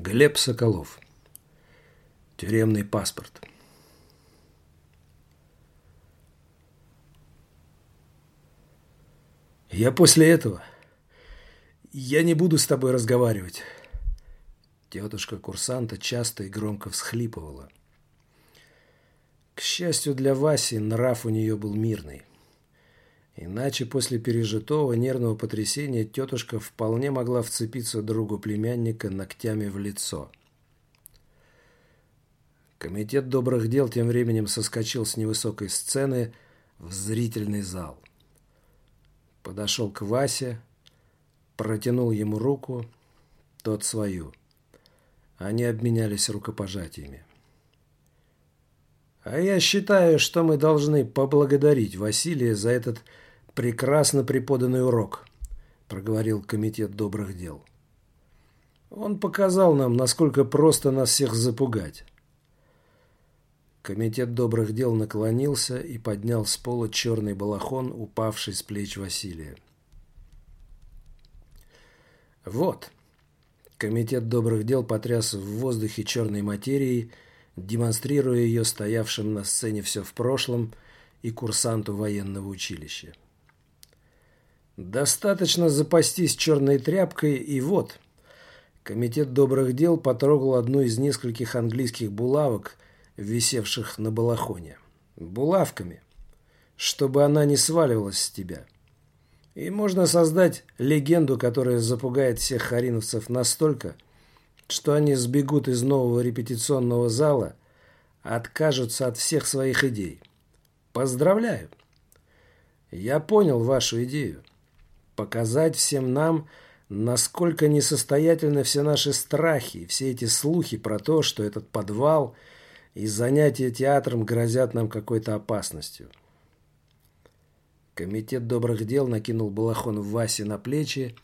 Глеб Соколов. Тюремный паспорт. Я после этого... Я не буду с тобой разговаривать. Тетушка курсанта часто и громко всхлипывала. К счастью для Васи, нрав у нее был мирный. Иначе после пережитого нервного потрясения тетушка вполне могла вцепиться другу племянника ногтями в лицо. Комитет добрых дел тем временем соскочил с невысокой сцены в зрительный зал. Подошел к Васе, протянул ему руку, тот свою. Они обменялись рукопожатиями. А я считаю, что мы должны поблагодарить Василия за этот прекрасно преподанный урок», – проговорил Комитет добрых дел. «Он показал нам, насколько просто нас всех запугать». Комитет добрых дел наклонился и поднял с пола черный балахон, упавший с плеч Василия. «Вот». Комитет добрых дел потряс в воздухе черной материей, демонстрируя ее стоявшим на сцене все в прошлом и курсанту военного училища. Достаточно запастись черной тряпкой, и вот. Комитет добрых дел потрогал одну из нескольких английских булавок, висевших на балахоне. Булавками, чтобы она не сваливалась с тебя. И можно создать легенду, которая запугает всех хариновцев настолько, что они сбегут из нового репетиционного зала, откажутся от всех своих идей. Поздравляю! Я понял вашу идею показать всем нам, насколько несостоятельны все наши страхи, все эти слухи про то, что этот подвал и занятия театром грозят нам какой-то опасностью. Комитет добрых дел накинул балахон Васе на плечи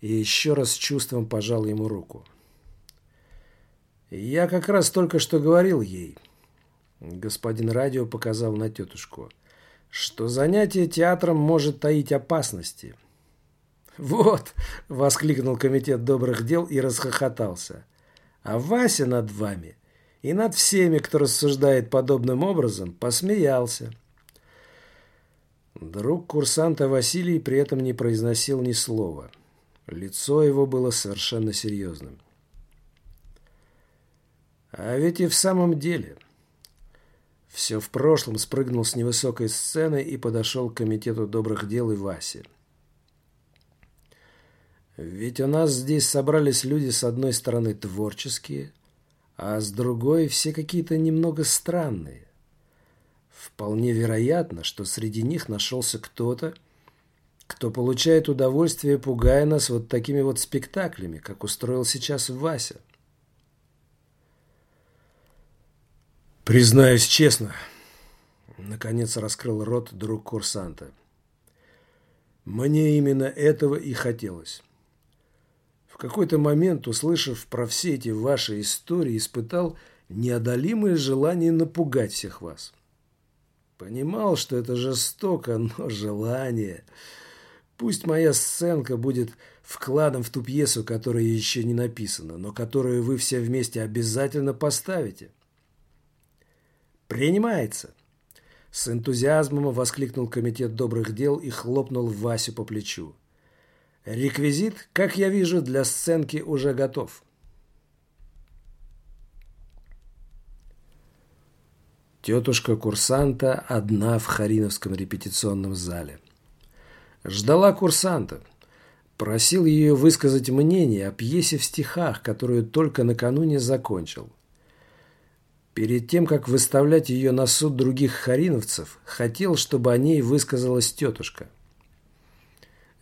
и еще раз чувством пожал ему руку. «Я как раз только что говорил ей», — господин радио показал на тетушку, «что занятие театром может таить опасности». «Вот!» – воскликнул комитет добрых дел и расхохотался. «А Вася над вами и над всеми, кто рассуждает подобным образом, посмеялся». Друг курсанта Василий при этом не произносил ни слова. Лицо его было совершенно серьезным. А ведь и в самом деле. Все в прошлом спрыгнул с невысокой сцены и подошел к комитету добрых дел и Васе. Ведь у нас здесь собрались люди с одной стороны творческие, а с другой все какие-то немного странные. Вполне вероятно, что среди них нашелся кто-то, кто получает удовольствие, пугая нас вот такими вот спектаклями, как устроил сейчас Вася. Признаюсь честно, наконец раскрыл рот друг курсанта. Мне именно этого и хотелось. В какой-то момент, услышав про все эти ваши истории, испытал неодолимое желание напугать всех вас. Понимал, что это жестоко, но желание. Пусть моя сценка будет вкладом в ту пьесу, которая еще не написана, но которую вы все вместе обязательно поставите. «Принимается!» С энтузиазмом воскликнул комитет добрых дел и хлопнул Васю по плечу. Реквизит, как я вижу, для сценки уже готов. Тетушка курсанта одна в Хариновском репетиционном зале. Ждала курсанта. Просил ее высказать мнение о пьесе в стихах, которую только накануне закончил. Перед тем, как выставлять ее на суд других хариновцев, хотел, чтобы о ней высказалась тетушка.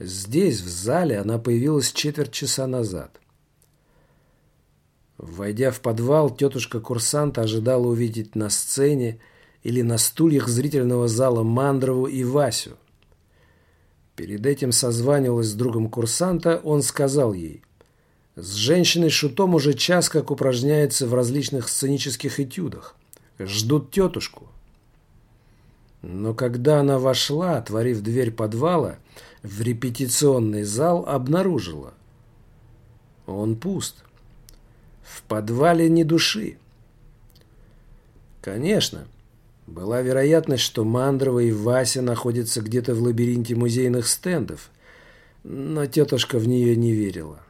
Здесь, в зале, она появилась четверть часа назад. Войдя в подвал, тетушка-курсант ожидала увидеть на сцене или на стульях зрительного зала Мандрову и Васю. Перед этим созванивалась с другом курсанта, он сказал ей, «С женщиной-шутом уже час как упражняется в различных сценических этюдах. Ждут тетушку». Но когда она вошла, отворив дверь подвала, в репетиционный зал обнаружила. Он пуст. В подвале ни души. Конечно, была вероятность, что Мандрова и Вася находятся где-то в лабиринте музейных стендов, но тетушка в нее не верила.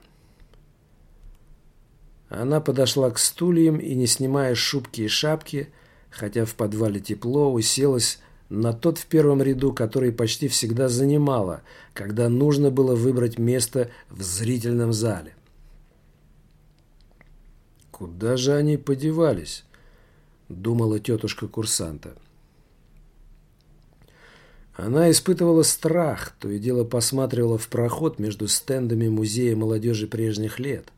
Она подошла к стульям и, не снимая шубки и шапки, хотя в подвале тепло, уселась на тот в первом ряду, который почти всегда занимала, когда нужно было выбрать место в зрительном зале. «Куда же они подевались?» – думала тетушка курсанта. Она испытывала страх, то и дело посматривала в проход между стендами Музея молодежи прежних лет.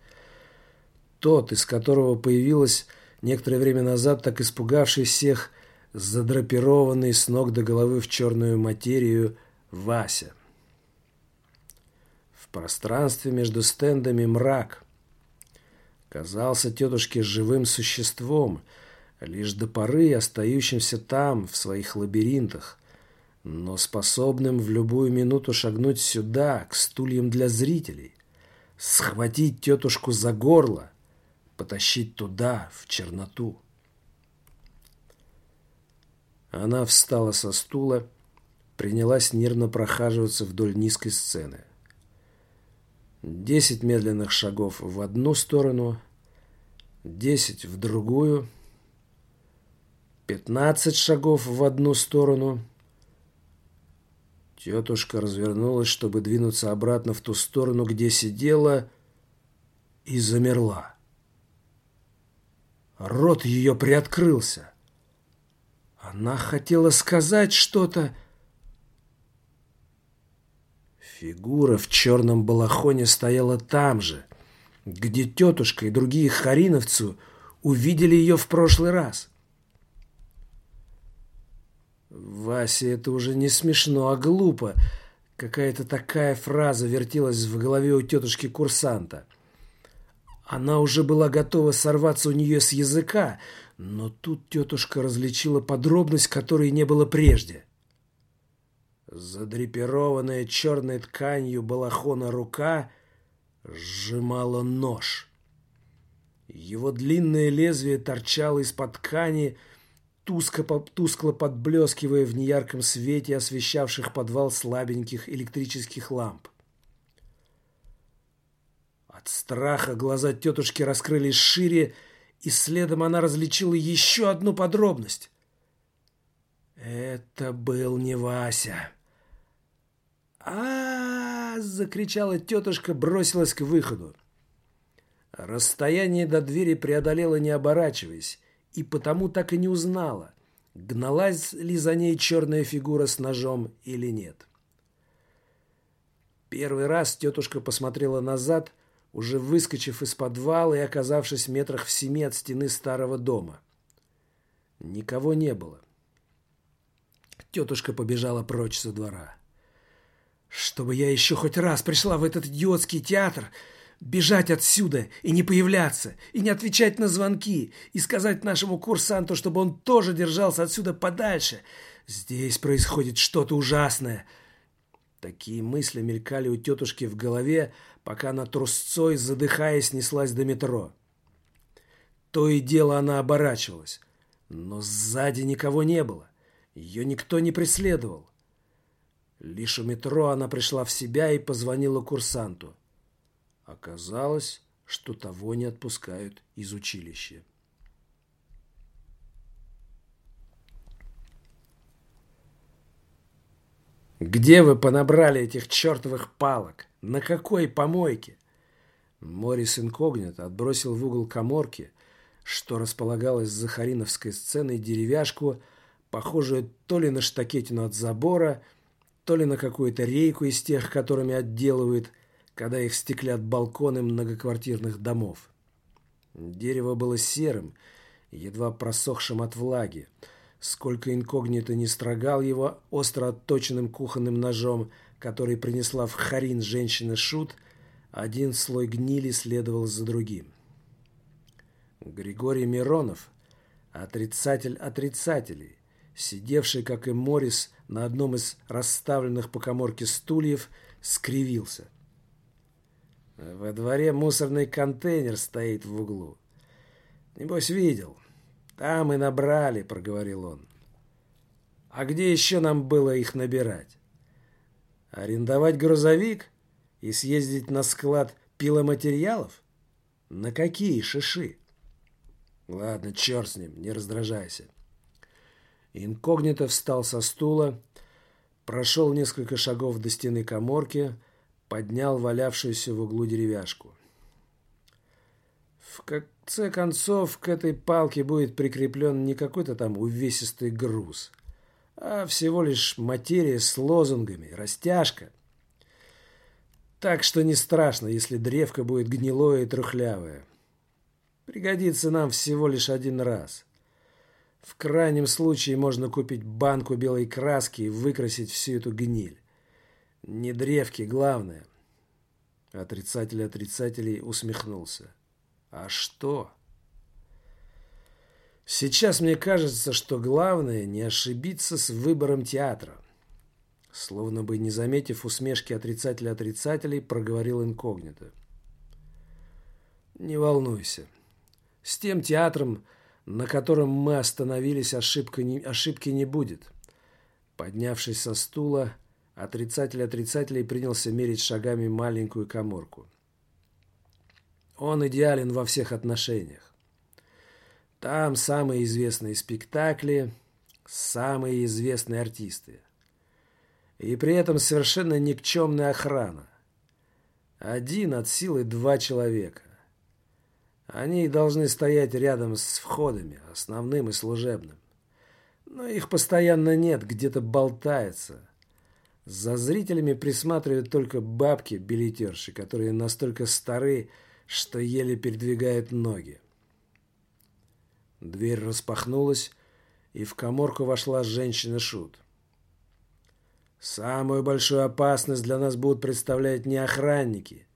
Тот, из которого появилась некоторое время назад так испугавший всех задрапированный с ног до головы в черную материю Вася. В пространстве между стендами мрак. Казался тетушке живым существом, лишь до поры остающимся там, в своих лабиринтах, но способным в любую минуту шагнуть сюда, к стульям для зрителей, схватить тетушку за горло, потащить туда, в черноту. Она встала со стула, принялась нервно прохаживаться вдоль низкой сцены. Десять медленных шагов в одну сторону, десять в другую, пятнадцать шагов в одну сторону — Тетушка развернулась, чтобы двинуться обратно в ту сторону, где сидела, и замерла. Рот ее приоткрылся. Она хотела сказать что-то. Фигура в черном балахоне стояла там же, где тетушка и другие хариновцы увидели ее в прошлый раз. Вася, это уже не смешно, а глупо. Какая-то такая фраза вертелась в голове у тетушки-курсанта. Она уже была готова сорваться у нее с языка, но тут тетушка различила подробность, которой не было прежде. Задрепированная черной тканью балахона рука сжимала нож. Его длинное лезвие торчало из-под ткани, тускло, тускло подблескивая в неярком свете освещавших подвал слабеньких электрических ламп. От страха глаза тетушки раскрылись шире, и следом она различила еще одну подробность. Это был не Вася. а, -а, -а закричала тетушка, бросилась к выходу. Расстояние до двери преодолела, не оборачиваясь, и потому так и не узнала, гналась ли за ней черная фигура с ножом или нет. Первый раз тетушка посмотрела назад, уже выскочив из подвала и оказавшись метрах в семи от стены старого дома. Никого не было. Тетушка побежала прочь со двора. «Чтобы я еще хоть раз пришла в этот идиотский театр!» Бежать отсюда и не появляться, и не отвечать на звонки, и сказать нашему курсанту, чтобы он тоже держался отсюда подальше. Здесь происходит что-то ужасное. Такие мысли мелькали у тетушки в голове, пока она трусцой, задыхаясь, неслась до метро. То и дело она оборачивалась, но сзади никого не было. Ее никто не преследовал. Лишь у метро она пришла в себя и позвонила курсанту. Оказалось, что того не отпускают из училища. «Где вы понабрали этих чертовых палок? На какой помойке?» Морис Инкогнит отбросил в угол коморки, что располагалось за Хариновской сценой, деревяшку, похожую то ли на штакетину от забора, то ли на какую-то рейку из тех, которыми отделывают когда их стеклят балконы многоквартирных домов. Дерево было серым, едва просохшим от влаги. Сколько инкогнито не строгал его остро отточенным кухонным ножом, который принесла в Харин женщина-шут, один слой гнили следовал за другим. Григорий Миронов, отрицатель отрицателей, сидевший, как и Морис, на одном из расставленных по коморке стульев, скривился. Во дворе мусорный контейнер стоит в углу. Небось, видел. Там и набрали, проговорил он. А где еще нам было их набирать? Арендовать грузовик и съездить на склад пиломатериалов? На какие шиши? Ладно, черт с ним, не раздражайся. Инкогнито встал со стула, прошел несколько шагов до стены коморки, поднял валявшуюся в углу деревяшку. В конце концов, к этой палке будет прикреплен не какой-то там увесистый груз, а всего лишь материя с лозунгами, растяжка. Так что не страшно, если древко будет гнилое и трухлявое. Пригодится нам всего лишь один раз. В крайнем случае можно купить банку белой краски и выкрасить всю эту гниль. Не древки, главное. Отрицатель отрицателей усмехнулся. А что? Сейчас мне кажется, что главное не ошибиться с выбором театра. Словно бы не заметив усмешки отрицателя отрицателей, проговорил инкогнито. Не волнуйся. С тем театром, на котором мы остановились, ошибка не, ошибки не будет. Поднявшись со стула, отрицатель отрицателей принялся мерить шагами маленькую коморку. Он идеален во всех отношениях. Там самые известные спектакли, самые известные артисты. И при этом совершенно никчемная охрана. Один от силы два человека. Они должны стоять рядом с входами, основным и служебным. Но их постоянно нет, где-то болтается. За зрителями присматривают только бабки-билетерши, которые настолько стары, что еле передвигают ноги. Дверь распахнулась, и в коморку вошла женщина-шут. Самую большую опасность для нас будут представлять не охранники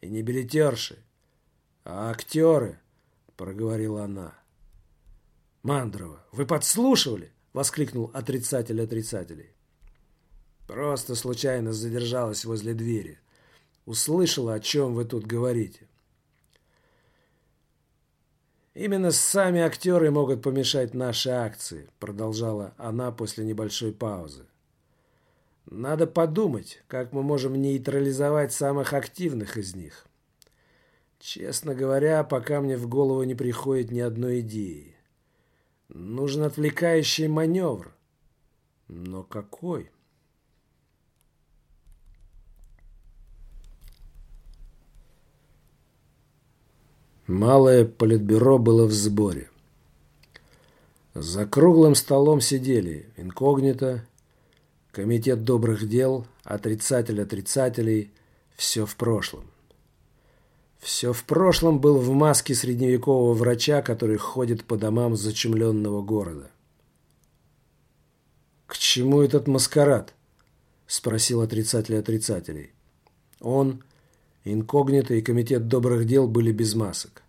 и не билетерши, «А актеры?» — проговорила она. «Мандрова, вы подслушивали?» — воскликнул отрицатель отрицателей. «Просто случайно задержалась возле двери. Услышала, о чем вы тут говорите». «Именно сами актеры могут помешать нашей акции», — продолжала она после небольшой паузы. «Надо подумать, как мы можем нейтрализовать самых активных из них». Честно говоря, пока мне в голову не приходит ни одной идеи. Нужен отвлекающий маневр. Но какой? Малое политбюро было в сборе. За круглым столом сидели инкогнито, комитет добрых дел, отрицатель отрицателей, все в прошлом. Все в прошлом был в маске средневекового врача, который ходит по домам зачумленного города. «К чему этот маскарад?» – спросил отрицатель отрицателей. Он, инкогнито и комитет добрых дел были без масок.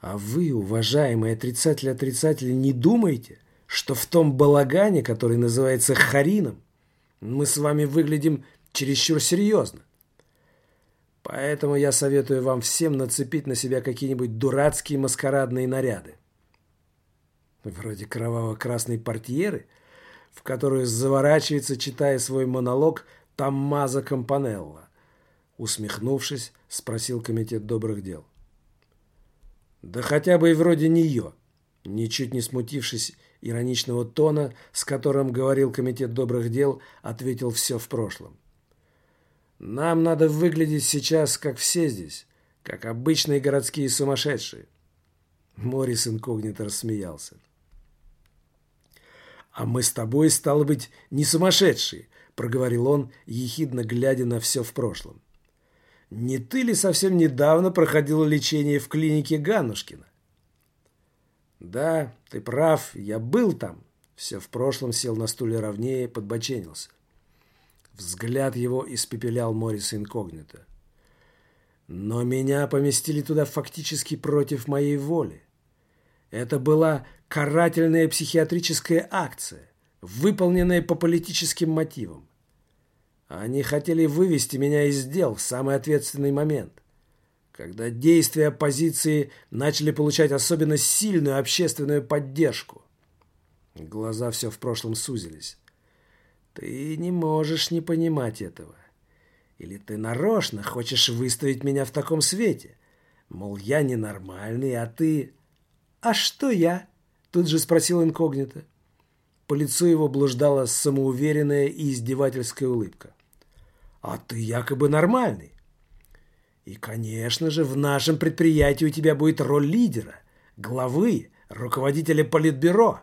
«А вы, уважаемые отрицатели-отрицатели, не думаете, что в том балагане, который называется Харином, мы с вами выглядим чересчур серьезно?» Поэтому я советую вам всем нацепить на себя какие-нибудь дурацкие маскарадные наряды. Вроде кроваво-красной портьеры, в которую заворачивается, читая свой монолог, Таммазо Кампанелло. Усмехнувшись, спросил комитет добрых дел. Да хотя бы и вроде нее. Ничуть не смутившись ироничного тона, с которым говорил комитет добрых дел, ответил все в прошлом. Нам надо выглядеть сейчас, как все здесь, как обычные городские сумасшедшие. Морис инкогнито рассмеялся. «А мы с тобой, стало быть, не сумасшедшие», — проговорил он, ехидно глядя на все в прошлом. «Не ты ли совсем недавно проходил лечение в клинике Ганушкина?» «Да, ты прав, я был там», — все в прошлом сел на стуле ровнее, подбоченился. Взгляд его испепелял Морис инкогнито. Но меня поместили туда фактически против моей воли. Это была карательная психиатрическая акция, выполненная по политическим мотивам. Они хотели вывести меня из дел в самый ответственный момент, когда действия оппозиции начали получать особенно сильную общественную поддержку. Глаза все в прошлом сузились. Ты не можешь не понимать этого. Или ты нарочно хочешь выставить меня в таком свете? Мол, я ненормальный, а ты... А что я? Тут же спросил инкогнито. По лицу его блуждала самоуверенная и издевательская улыбка. А ты якобы нормальный. И, конечно же, в нашем предприятии у тебя будет роль лидера, главы, руководителя политбюро.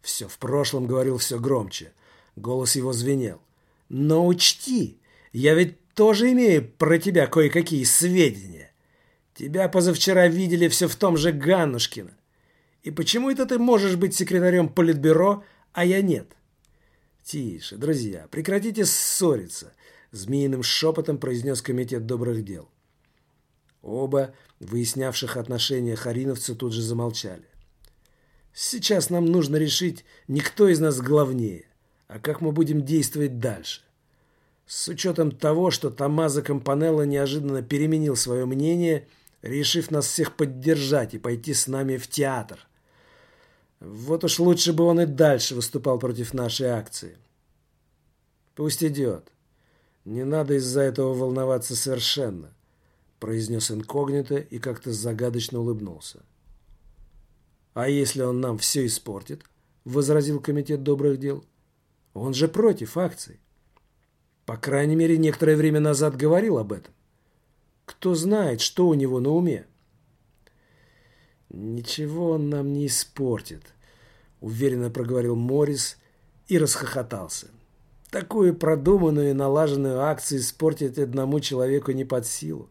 Все в прошлом говорил все громче. Голос его звенел. Но учти, я ведь тоже имею про тебя кое-какие сведения. Тебя позавчера видели все в том же Ганнушкино. И почему это ты можешь быть секретарем политбюро, а я нет? Тише, друзья, прекратите ссориться, змеиным шепотом произнес комитет добрых дел. Оба, выяснявших отношения хариновцы, тут же замолчали. Сейчас нам нужно решить не кто из нас главнее, а как мы будем действовать дальше. С учетом того, что Томазо Кампанелло неожиданно переменил свое мнение, решив нас всех поддержать и пойти с нами в театр. Вот уж лучше бы он и дальше выступал против нашей акции. Пусть идет. Не надо из-за этого волноваться совершенно произнес инкогнито и как-то загадочно улыбнулся. «А если он нам все испортит?» – возразил комитет добрых дел. «Он же против акций. По крайней мере, некоторое время назад говорил об этом. Кто знает, что у него на уме?» «Ничего он нам не испортит», – уверенно проговорил Моррис и расхохотался. «Такую продуманную и налаженную акцию испортить одному человеку не под силу.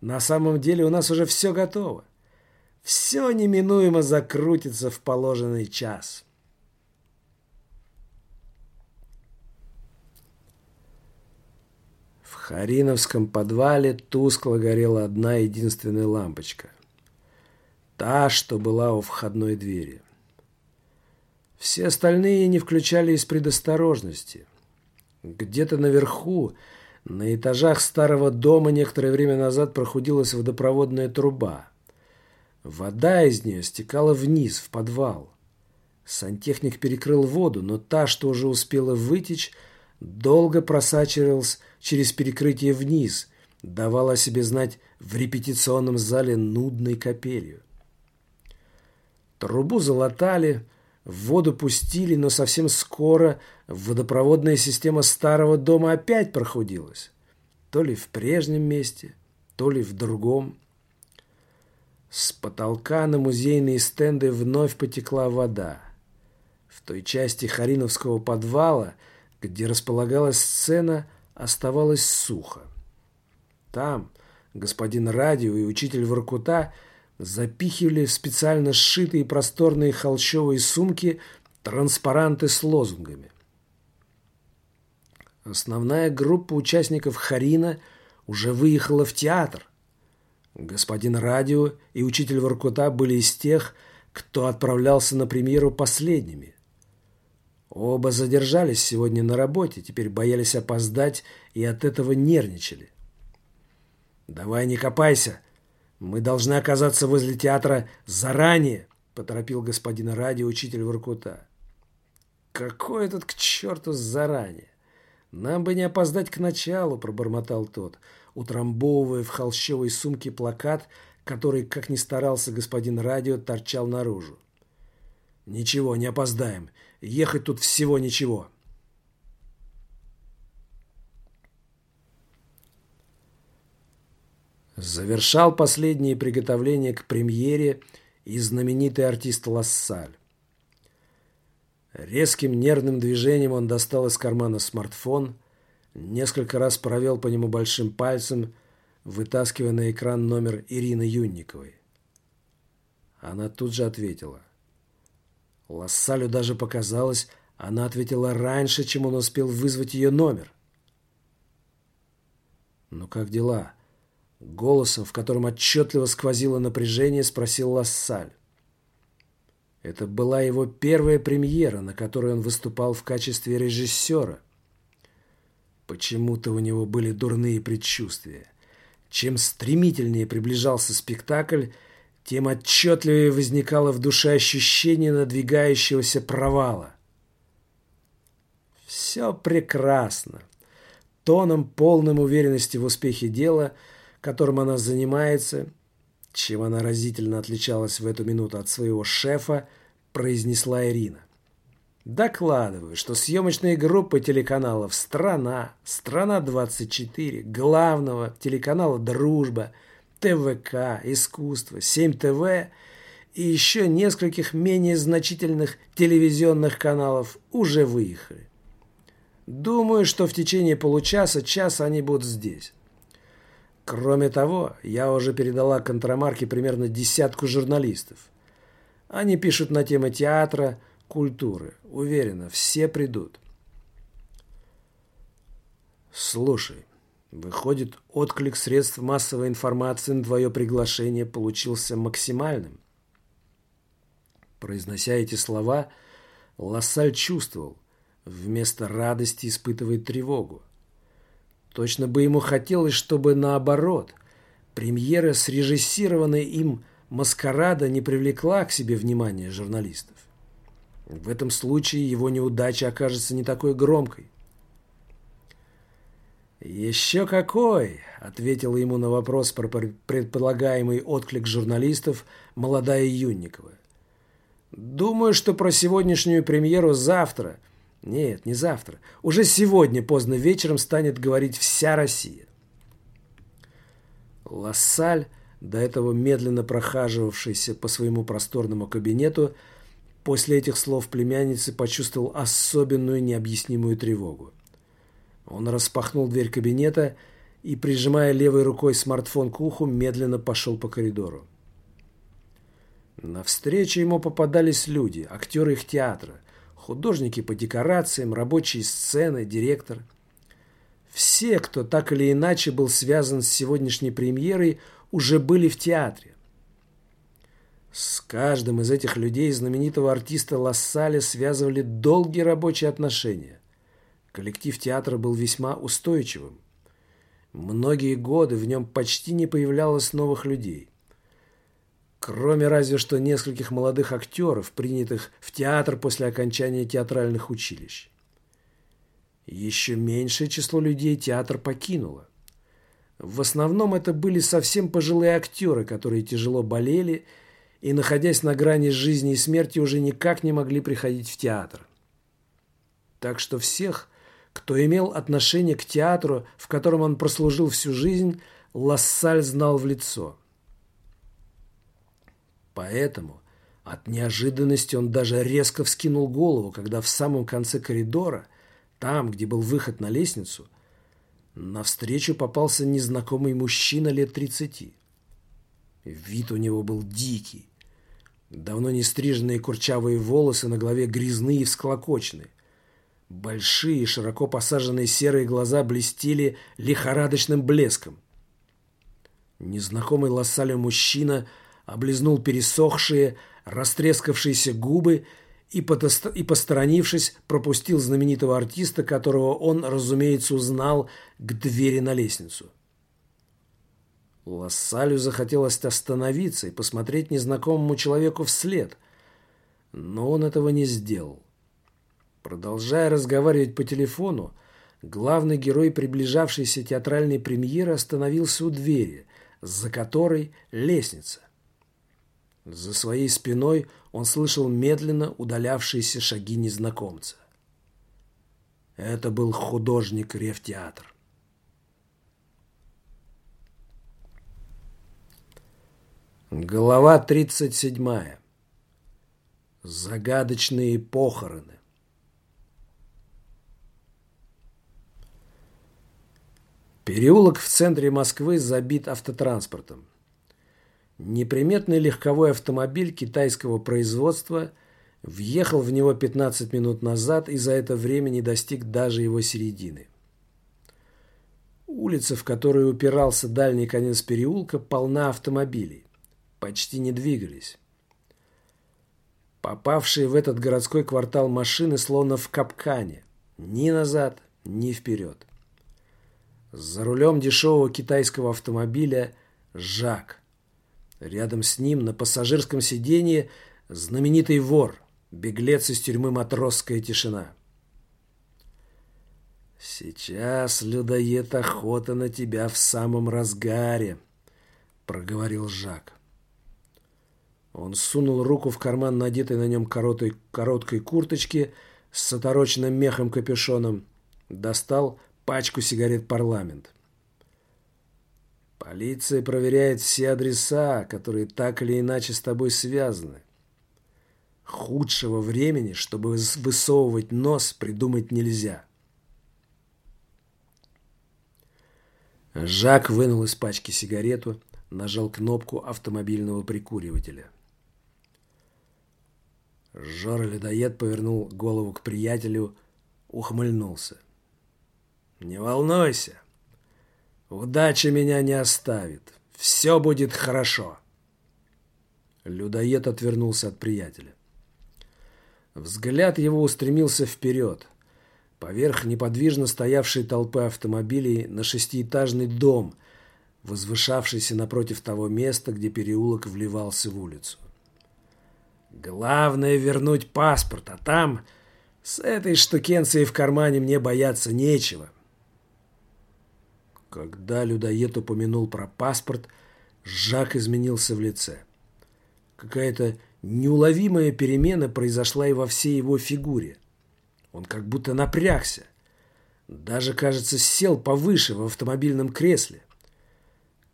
На самом деле у нас уже все готово. Все неминуемо закрутится в положенный час. В Хариновском подвале тускло горела одна единственная лампочка. Та, что была у входной двери. Все остальные не включали из предосторожности. Где-то наверху на этажах старого дома некоторое время назад прохудилась водопроводная труба. Вода из нее стекала вниз, в подвал. Сантехник перекрыл воду, но та, что уже успела вытечь, долго просачивалась через перекрытие вниз, давала себе знать в репетиционном зале нудной капелью. Трубу залатали, в воду пустили, но совсем скоро водопроводная система старого дома опять прохудилась. То ли в прежнем месте, то ли в другом. С потолка на музейные стенды вновь потекла вода. В той части Хариновского подвала, где располагалась сцена, оставалось сухо. Там господин радио и учитель Воркута – запихивали в специально сшитые просторные холщовые сумки транспаранты с лозунгами. Основная группа участников Харина уже выехала в театр. Господин Радио и учитель Воркута были из тех, кто отправлялся на премьеру последними. Оба задержались сегодня на работе, теперь боялись опоздать и от этого нервничали. «Давай не копайся», «Мы должны оказаться возле театра заранее», — поторопил господин радио учитель Воркута. «Какой этот к черту заранее? Нам бы не опоздать к началу», — пробормотал тот, утрамбовывая в холщовой сумке плакат, который, как ни старался господин радио, торчал наружу. «Ничего, не опоздаем. Ехать тут всего ничего». Завершал последние приготовления к премьере и знаменитый артист Лассаль. Резким нервным движением он достал из кармана смартфон, несколько раз провел по нему большим пальцем, вытаскивая на экран номер Ирины Юнниковой. Она тут же ответила. Лассалю даже показалось, она ответила раньше, чем он успел вызвать ее номер. «Ну как дела?» Голосом, в котором отчетливо сквозило напряжение, спросил Лассаль. Это была его первая премьера, на которой он выступал в качестве режиссера. Почему-то у него были дурные предчувствия. Чем стремительнее приближался спектакль, тем отчетливее возникало в душе ощущение надвигающегося провала. Все прекрасно. Тоном, полным уверенности в успехе дела, которым она занимается, чем она разительно отличалась в эту минуту от своего шефа, произнесла Ирина. Докладываю, что съемочные группы телеканалов «Страна», «Страна-24», главного телеканала «Дружба», ТВК, «Искусство», 7ТВ и еще нескольких менее значительных телевизионных каналов уже выехали. Думаю, что в течение получаса-часа они будут здесь. Кроме того, я уже передала контрамарке примерно десятку журналистов. Они пишут на темы театра, культуры. Уверена, все придут. Слушай, выходит, отклик средств массовой информации на твое приглашение получился максимальным. Произнося эти слова, Лассаль чувствовал, вместо радости испытывает тревогу. Точно бы ему хотелось, чтобы наоборот, премьера, срежиссированная им маскарада, не привлекла к себе внимания журналистов. В этом случае его неудача окажется не такой громкой. «Еще какой!» – ответила ему на вопрос про предполагаемый отклик журналистов молодая Юнникова. «Думаю, что про сегодняшнюю премьеру завтра, нет, не завтра, уже сегодня поздно вечером станет говорить вся Россия». Лассаль, до этого медленно прохаживавшийся по своему просторному кабинету, – После этих слов племянницы почувствовал особенную необъяснимую тревогу. Он распахнул дверь кабинета и, прижимая левой рукой смартфон к уху, медленно пошел по коридору. Навстречу ему попадались люди, актеры их театра, художники по декорациям, рабочие сцены, директор. Все, кто так или иначе был связан с сегодняшней премьерой, уже были в театре. С каждым из этих людей знаменитого артиста Лассаля связывали долгие рабочие отношения. Коллектив театра был весьма устойчивым. Многие годы в нем почти не появлялось новых людей. Кроме разве что нескольких молодых актеров, принятых в театр после окончания театральных училищ. Еще меньшее число людей театр покинуло. В основном это были совсем пожилые актеры, которые тяжело болели и, находясь на грани жизни и смерти, уже никак не могли приходить в театр. Так что всех, кто имел отношение к театру, в котором он прослужил всю жизнь, Лассаль знал в лицо. Поэтому от неожиданности он даже резко вскинул голову, когда в самом конце коридора, там, где был выход на лестницу, навстречу попался незнакомый мужчина лет тридцати. Вид у него был дикий, Давно не стриженные курчавые волосы на голове грязные и всклокочены. Большие, широко посаженные серые глаза блестели лихорадочным блеском. Незнакомый лассалю мужчина облизнул пересохшие, растрескавшиеся губы и, и, посторонившись, пропустил знаменитого артиста, которого он, разумеется, узнал, к двери на лестницу. Лассалю захотелось остановиться и посмотреть незнакомому человеку вслед, но он этого не сделал. Продолжая разговаривать по телефону, главный герой приближавшейся театральной премьеры остановился у двери, за которой лестница. За своей спиной он слышал медленно удалявшиеся шаги незнакомца. Это был художник Ревтеатр. Глава 37. Загадочные похороны. Переулок в центре Москвы забит автотранспортом. Неприметный легковой автомобиль китайского производства въехал в него 15 минут назад и за это время не достиг даже его середины. Улица, в которую упирался дальний конец переулка, полна автомобилей почти не двигались. Попавшие в этот городской квартал машины словно в капкане. Ни назад, ни вперед. За рулем дешевого китайского автомобиля Жак. Рядом с ним на пассажирском сиденье знаменитый вор, беглец из тюрьмы «Матросская тишина». «Сейчас, людоед, охота на тебя в самом разгаре», — проговорил Жак. Он сунул руку в карман надетой на нем короткой, короткой курточки с отороченным мехом капюшоном, достал пачку сигарет «Парламент». Полиция проверяет все адреса, которые так или иначе с тобой связаны. Худшего времени, чтобы высовывать нос, придумать нельзя. Жак вынул из пачки сигарету, нажал кнопку автомобильного прикуривателя. Жора-людоед повернул голову к приятелю, ухмыльнулся. «Не волнуйся. Удача меня не оставит. Все будет хорошо». Людоед отвернулся от приятеля. Взгляд его устремился вперед, поверх неподвижно стоявшей толпы автомобилей на шестиэтажный дом, возвышавшийся напротив того места, где переулок вливался в улицу. Главное вернуть паспорт, а там с этой штукенцией в кармане мне бояться нечего. Когда людоед упомянул про паспорт, Жак изменился в лице. Какая-то неуловимая перемена произошла и во всей его фигуре. Он как будто напрягся. Даже, кажется, сел повыше в автомобильном кресле.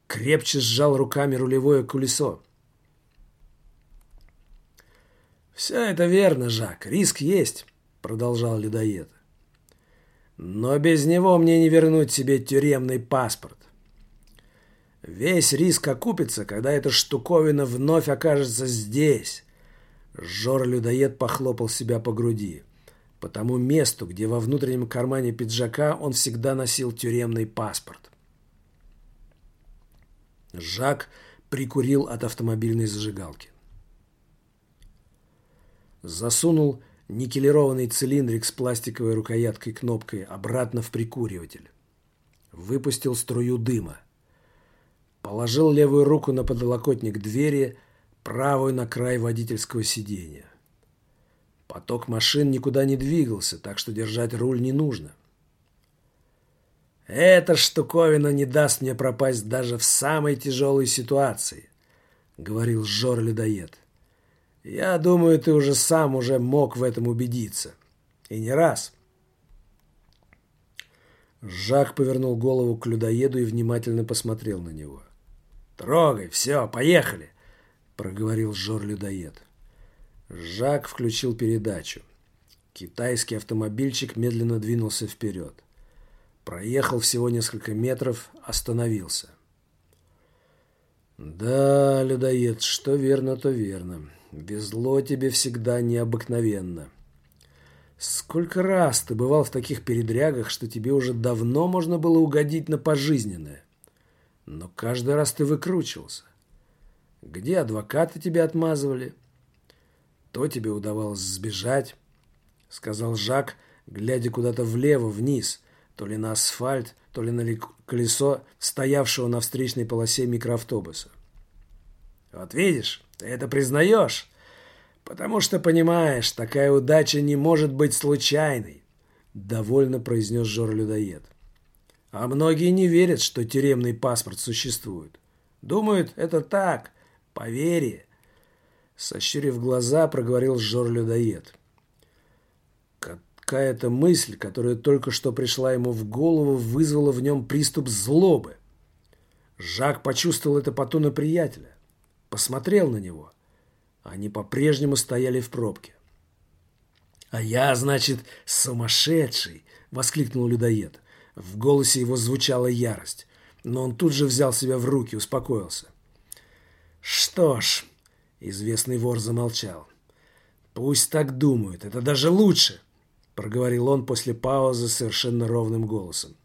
Крепче сжал руками рулевое колесо. «Все это верно, Жак, риск есть», — продолжал людоед. «Но без него мне не вернуть себе тюремный паспорт. Весь риск окупится, когда эта штуковина вновь окажется здесь». Жор-людоед похлопал себя по груди. По тому месту, где во внутреннем кармане пиджака он всегда носил тюремный паспорт. Жак прикурил от автомобильной зажигалки засунул никелированный цилиндрик с пластиковой рукояткой кнопкой обратно в прикуриватель. Выпустил струю дыма. Положил левую руку на подлокотник двери, правую на край водительского сиденья. Поток машин никуда не двигался, так что держать руль не нужно. «Эта штуковина не даст мне пропасть даже в самой тяжелой ситуации», — говорил Жор-людоед. Я думаю, ты уже сам уже мог в этом убедиться. И не раз. Жак повернул голову к людоеду и внимательно посмотрел на него. «Трогай, все, поехали!» — проговорил Жор-людоед. Жак включил передачу. Китайский автомобильчик медленно двинулся вперед. Проехал всего несколько метров, остановился. «Да, людоед, что верно, то верно. Везло тебе всегда необыкновенно. Сколько раз ты бывал в таких передрягах, что тебе уже давно можно было угодить на пожизненное. Но каждый раз ты выкручивался. Где адвокаты тебя отмазывали? То тебе удавалось сбежать, сказал Жак, глядя куда-то влево, вниз, то ли на асфальт, то ли на колесо стоявшего на встречной полосе микроавтобуса. Вот видишь, ты это признаешь, потому что понимаешь, такая удача не может быть случайной, довольно произнес Жор-людоед. А многие не верят, что тюремный паспорт существует. Думают, это так, поверье. Сощурив глаза, проговорил Жор-людоед. Какая-то мысль, которая только что пришла ему в голову, вызвала в нем приступ злобы. Жак почувствовал это по тону приятеля посмотрел на него. Они по-прежнему стояли в пробке. «А я, значит, сумасшедший!» — воскликнул людоед. В голосе его звучала ярость, но он тут же взял себя в руки, успокоился. «Что ж...» — известный вор замолчал. «Пусть так думают, это даже лучше!» — проговорил он после паузы совершенно ровным голосом.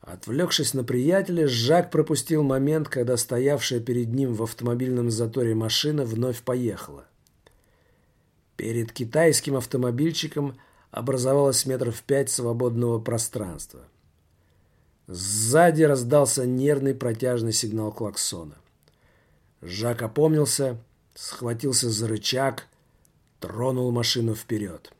Отвлекшись на приятеля, Жак пропустил момент, когда стоявшая перед ним в автомобильном заторе машина вновь поехала. Перед китайским автомобильчиком образовалось метров пять свободного пространства. Сзади раздался нервный протяжный сигнал клаксона. Жак опомнился, схватился за рычаг, тронул машину вперед.